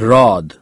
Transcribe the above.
rod.